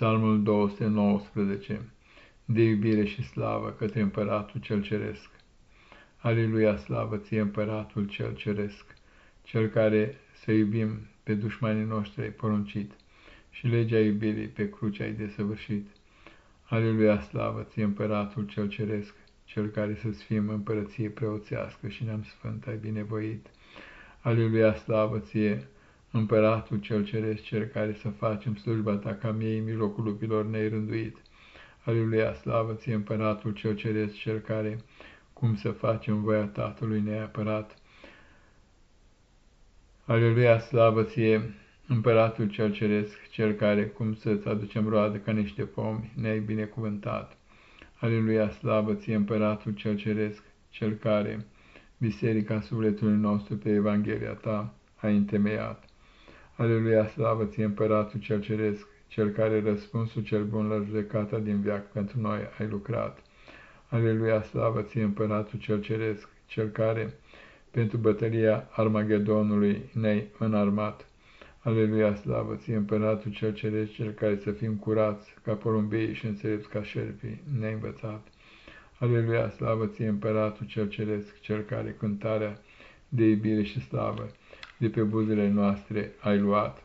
Psalmul 219 De iubire și slavă către Împăratul cel Ceresc. Aleluia, slavă ție, Împăratul cel Ceresc, cel care să iubim pe dușmanii noștri ai poruncit și legea iubirii pe cruce ai desăvârșit. Aleluia, slavă ție, Împăratul cel Ceresc, cel care să-ți fim împărăție preoțească și neam sfânt ai binevoit. Aleluia, slavă ție, Împăratul cel ceresc, cel care să facem slujba ta ca miei în mijlocul lupilor ne rânduit. Aleluia, slavă ție, Împăratul cel ceresc, cel care, cum să facem voia Tatălui neapărat. Aleluia, slavă ție, Împăratul cel ceresc, cel care, cum să-ți aducem roadă ca niște pomi, ne-ai binecuvântat. Aleluia, slavă ție, Împăratul cel ceresc, cel care, biserica sufletului nostru pe Evanghelia ta, a întemeiat. Aleluia, slavă ție, Împăratul cel Ceresc, cel care răspunsul cel bun la judecata din viac pentru noi ai lucrat. Aleluia, slavă ție, Împăratul cel Ceresc, cel care pentru bătălia Armagedonului ne-ai înarmat. Aleluia, slavă ție, Împăratul cel Ceresc, cel care să fim curați ca porumbei și înțelepți ca șerpii, ne-ai învățat. Aleluia, slavă ție, Împăratul cel Ceresc, cel care cântarea de iubire și slavă de pe buzele noastre ai luat.